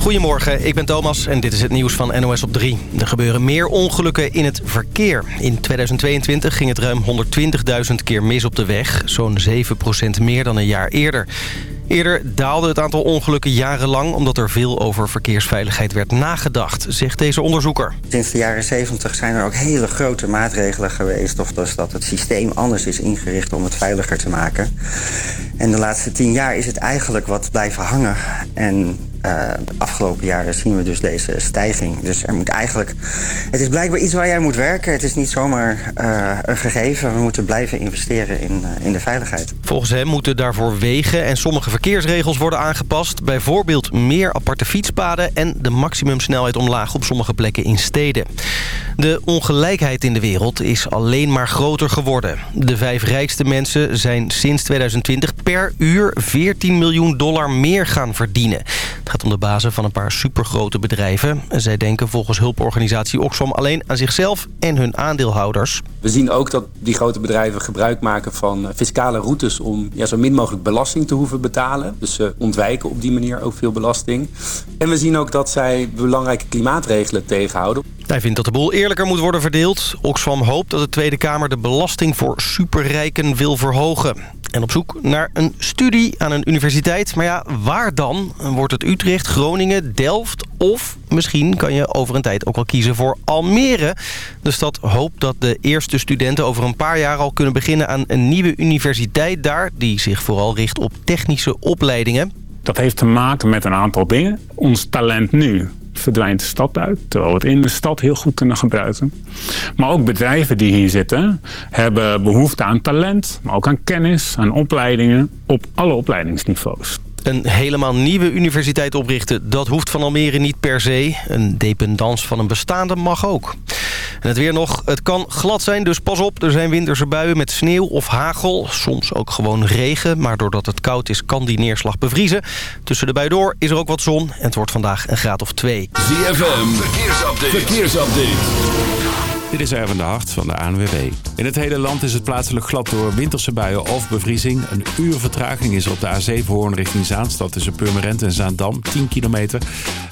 Goedemorgen, ik ben Thomas en dit is het nieuws van NOS op 3. Er gebeuren meer ongelukken in het verkeer. In 2022 ging het ruim 120.000 keer mis op de weg. Zo'n 7% meer dan een jaar eerder. Eerder daalde het aantal ongelukken jarenlang... omdat er veel over verkeersveiligheid werd nagedacht, zegt deze onderzoeker. Sinds de jaren 70 zijn er ook hele grote maatregelen geweest... of dus dat het systeem anders is ingericht om het veiliger te maken. En de laatste tien jaar is het eigenlijk wat blijven hangen. En de afgelopen jaren zien we dus deze stijging. Dus er moet eigenlijk... Het is blijkbaar iets waar jij moet werken. Het is niet zomaar uh, een gegeven. We moeten blijven investeren in, uh, in de veiligheid. Volgens hem moeten daarvoor wegen en sommige verkeersregels worden aangepast. Bijvoorbeeld meer aparte fietspaden... en de maximumsnelheid omlaag op sommige plekken in steden. De ongelijkheid in de wereld is alleen maar groter geworden. De vijf rijkste mensen zijn sinds 2020 per uur 14 miljoen dollar meer gaan verdienen. Het gaat om de bazen van een paar supergrote bedrijven. Zij denken volgens hulporganisatie Oxfam alleen aan zichzelf en hun aandeelhouders. We zien ook dat die grote bedrijven gebruik maken van fiscale routes... om ja, zo min mogelijk belasting te hoeven betalen. Dus ze ontwijken op die manier ook veel belasting. En we zien ook dat zij belangrijke klimaatregelen tegenhouden. Hij vindt dat de boel eerlijker moet worden verdeeld. Oxfam hoopt dat de Tweede Kamer de belasting voor superrijken wil verhogen. En op zoek naar een studie aan een universiteit. Maar ja, waar dan? Wordt het Utrecht, Groningen, Delft? Of misschien kan je over een tijd ook wel kiezen voor Almere. De stad hoopt dat de eerste studenten over een paar jaar al kunnen beginnen aan een nieuwe universiteit daar... die zich vooral richt op technische opleidingen. Dat heeft te maken met een aantal dingen. Ons talent nu verdwijnt de stad uit. Terwijl we het in de stad heel goed kunnen gebruiken. Maar ook bedrijven die hier zitten hebben behoefte aan talent. Maar ook aan kennis, aan opleidingen op alle opleidingsniveaus. Een helemaal nieuwe universiteit oprichten, dat hoeft van Almere niet per se. Een dependance van een bestaande mag ook. En het weer nog, het kan glad zijn, dus pas op. Er zijn winterse buien met sneeuw of hagel. Soms ook gewoon regen, maar doordat het koud is kan die neerslag bevriezen. Tussen de buien door is er ook wat zon en het wordt vandaag een graad of twee. ZFM, verkeersupdate. verkeersupdate. Dit is Erwin de Hart van de ANWB. In het hele land is het plaatselijk glad door winterse buien of bevriezing. Een uur vertraging is op de A7 Hoorn richting Zaanstad tussen Purmerend en Zaandam, 10 kilometer.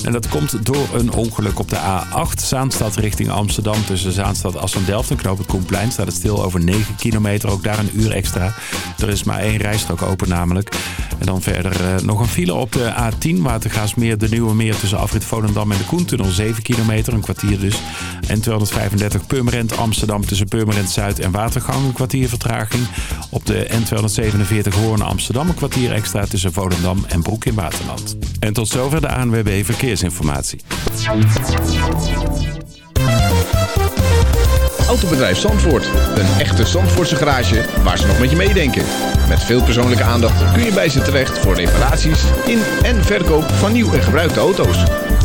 En dat komt door een ongeluk op de A8 Zaanstad richting Amsterdam tussen Zaanstad Assen-Delft en Knoop het Koenplein. Staat het stil over 9 kilometer, ook daar een uur extra. Er is maar één rijstrook open namelijk. En dan verder uh, nog een file op de A10 Watergaasmeer, de Nieuwe Meer tussen Afrit Volendam en de Koentunnel, 7 kilometer, een kwartier dus. En 235 Purmerend Amsterdam tussen Purmerend Zuid en Watergang een kwartier vertraging. Op de N247 Hoorn Amsterdam een kwartier extra tussen Volendam en Broek in Waterland. En tot zover de ANWB Verkeersinformatie. Autobedrijf Zandvoort. Een echte Zandvoortse garage waar ze nog met je meedenken. Met veel persoonlijke aandacht kun je bij ze terecht voor reparaties in en verkoop van nieuw en gebruikte auto's.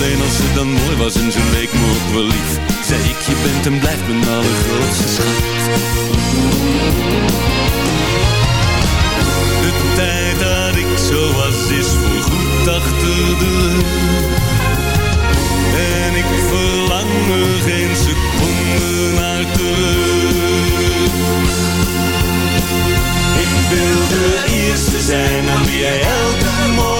Alleen als ze dan mooi was en ze leek me wel lief. Zei ik, je bent en blijft mijn allergrootste schat. De tijd dat ik zo was is voorgoed achter de rug En ik verlang er geen seconde naar terug. Ik wil de eerste zijn aan wie jij elke morgen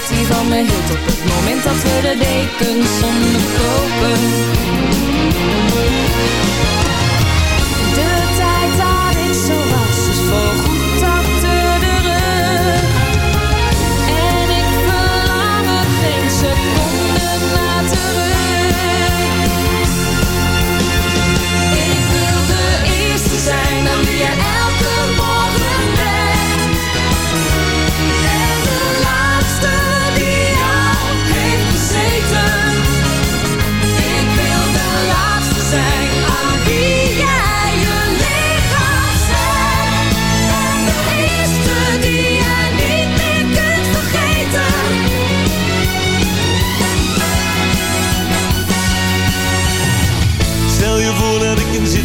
dat hij van me hield Op het moment dat we de dekens onderkopen De tijd dat ik zo was is voorgoed achter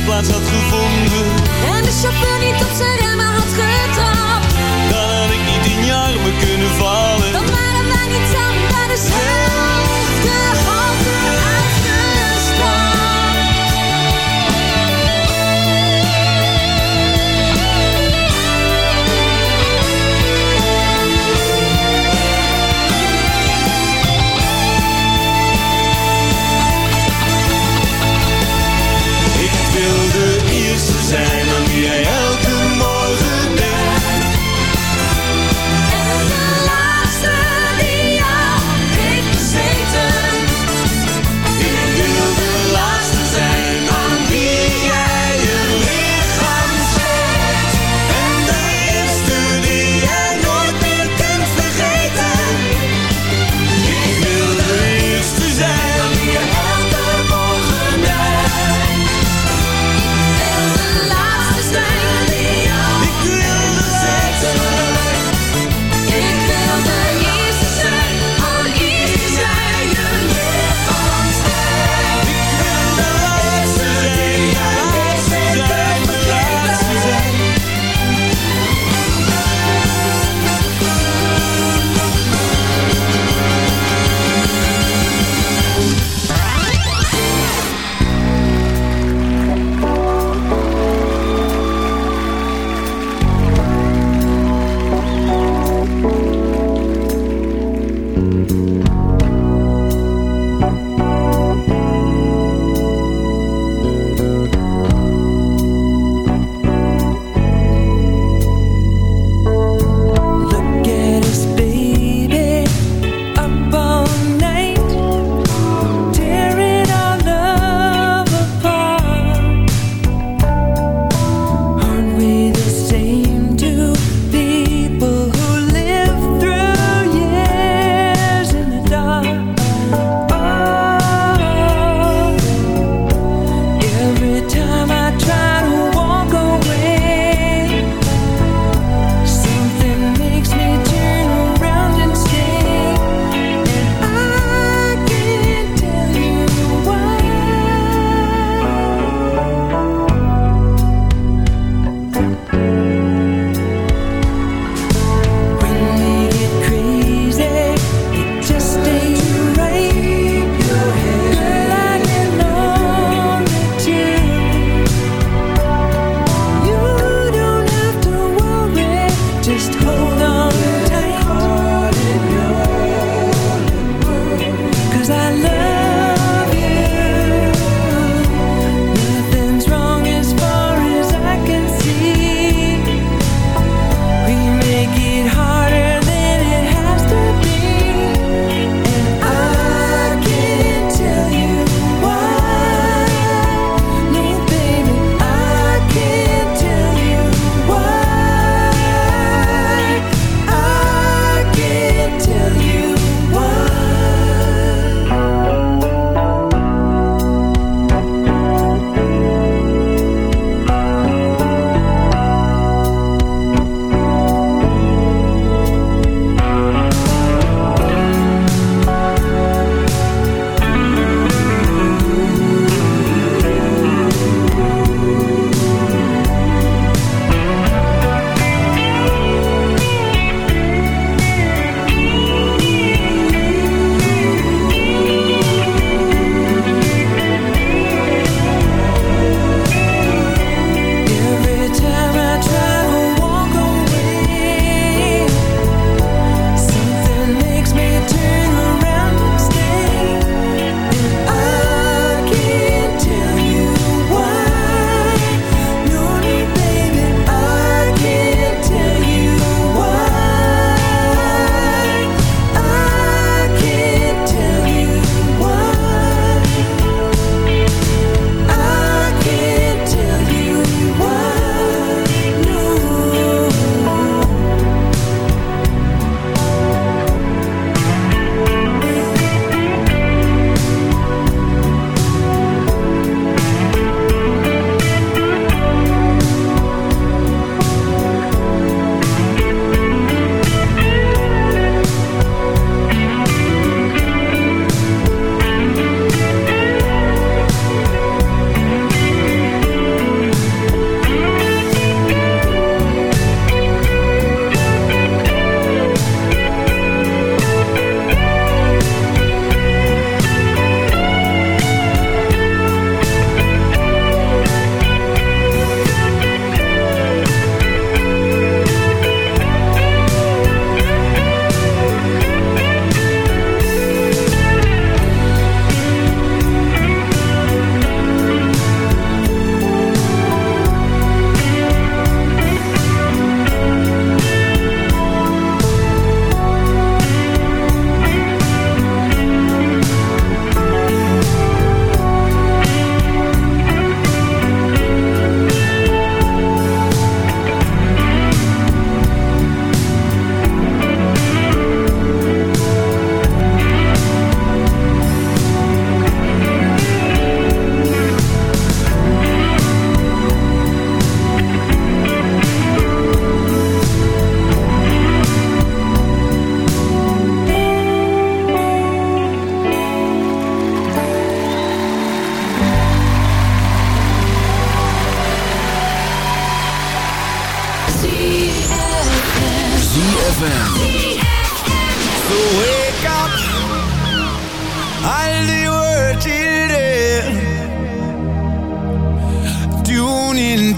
zitplaats had gevonden En de chauffeur niet op zijn remmen had getrapt. Dan had ik niet in je armen kunnen vallen Dan waren wij niet samen bij dezelfde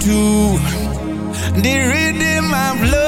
into the rhythm of love.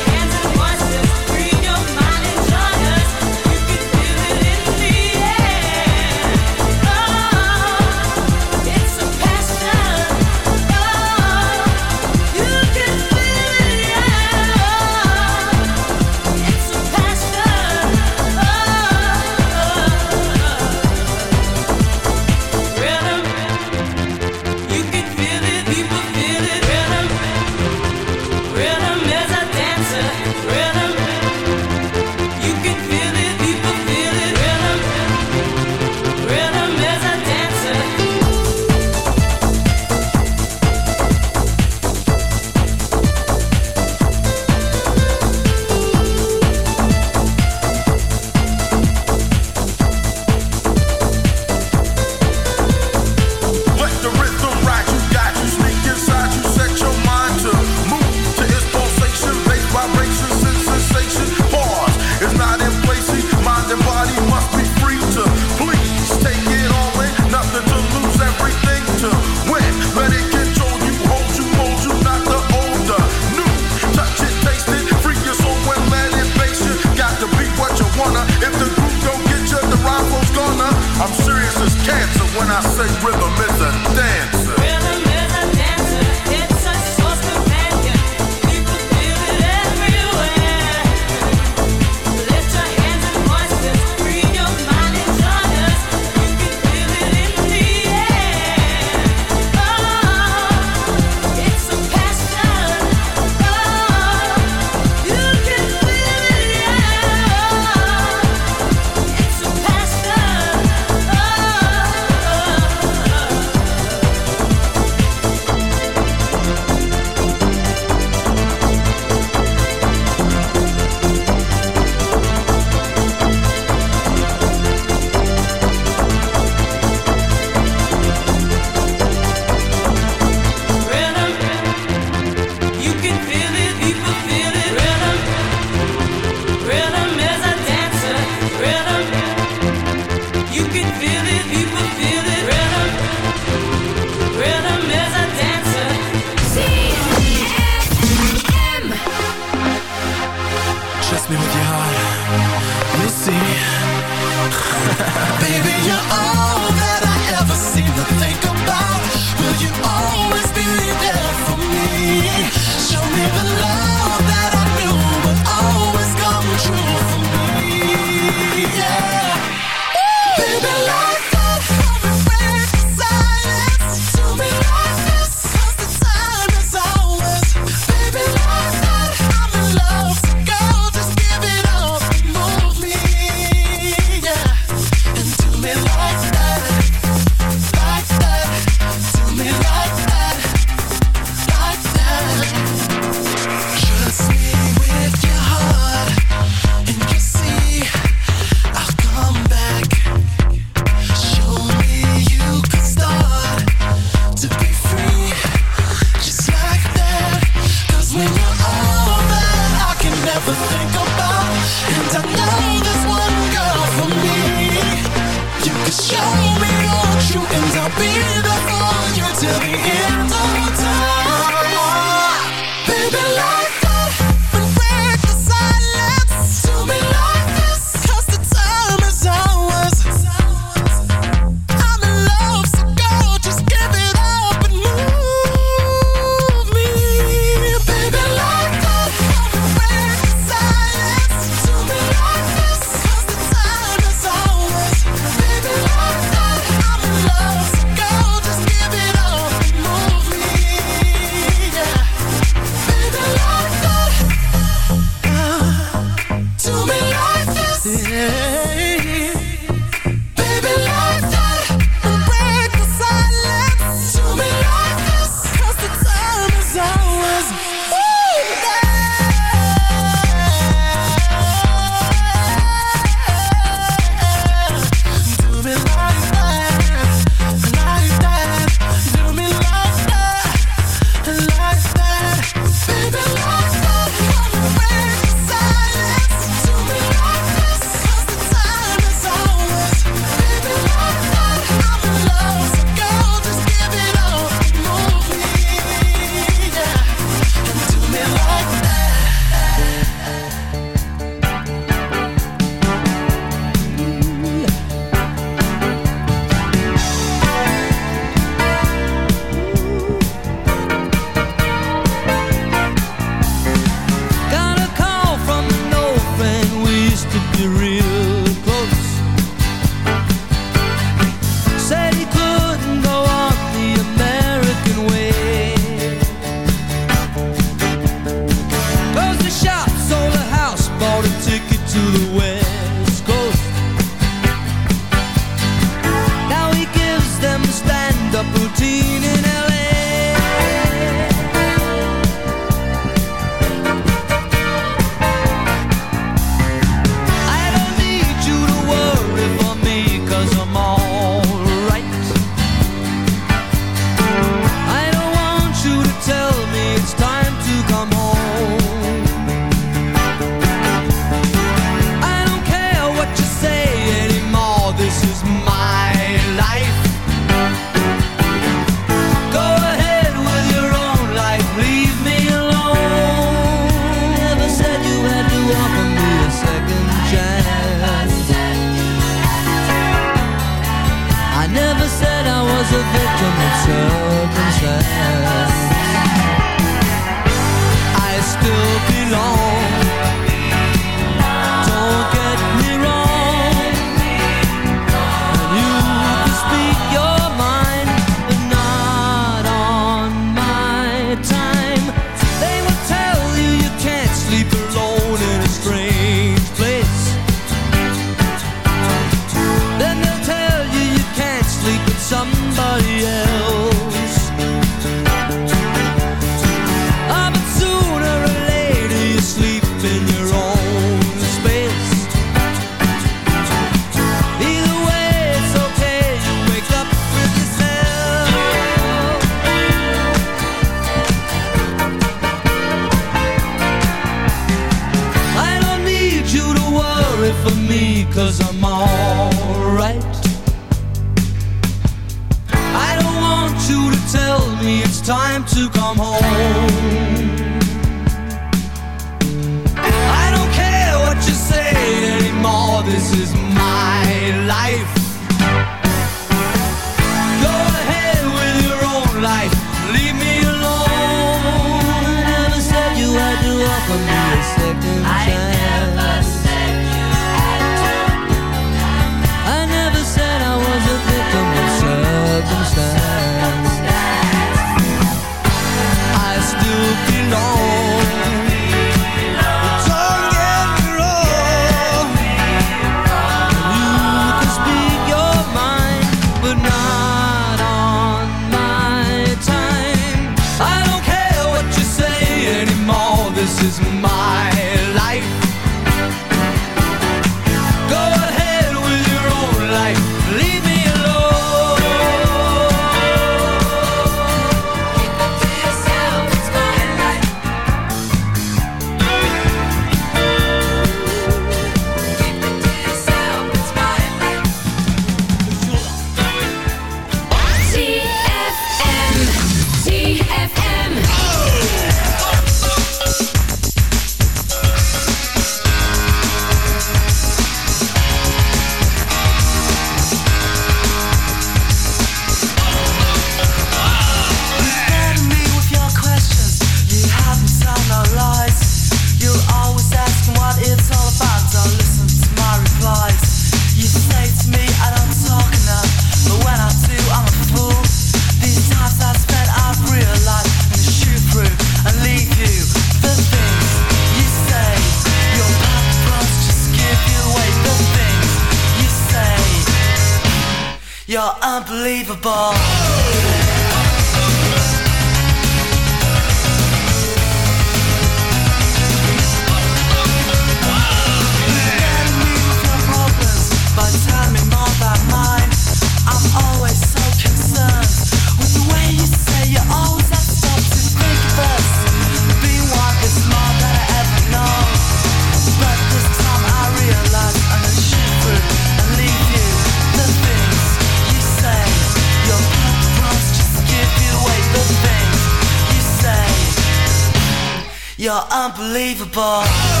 unbelievable.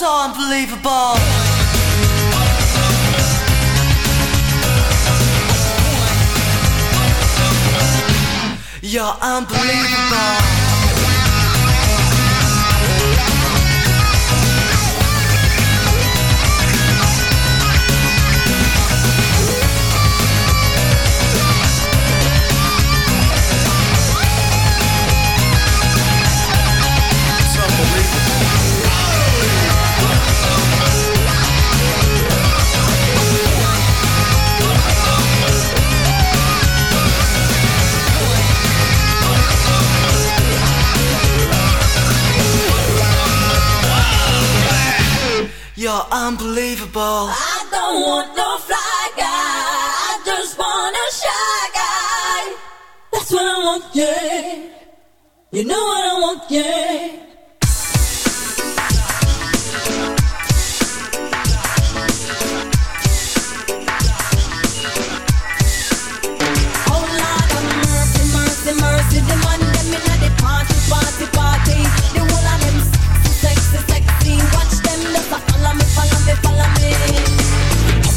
so unbelievable. You're unbelievable. You're unbelievable. I don't want no fly guy. I just want a shy guy. That's what I want, yeah. You know what I want, yeah.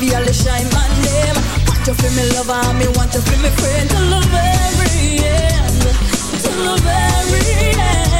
feel the shine my name. Want you feel me lover, me want you feel me friend till the very end, till the very end.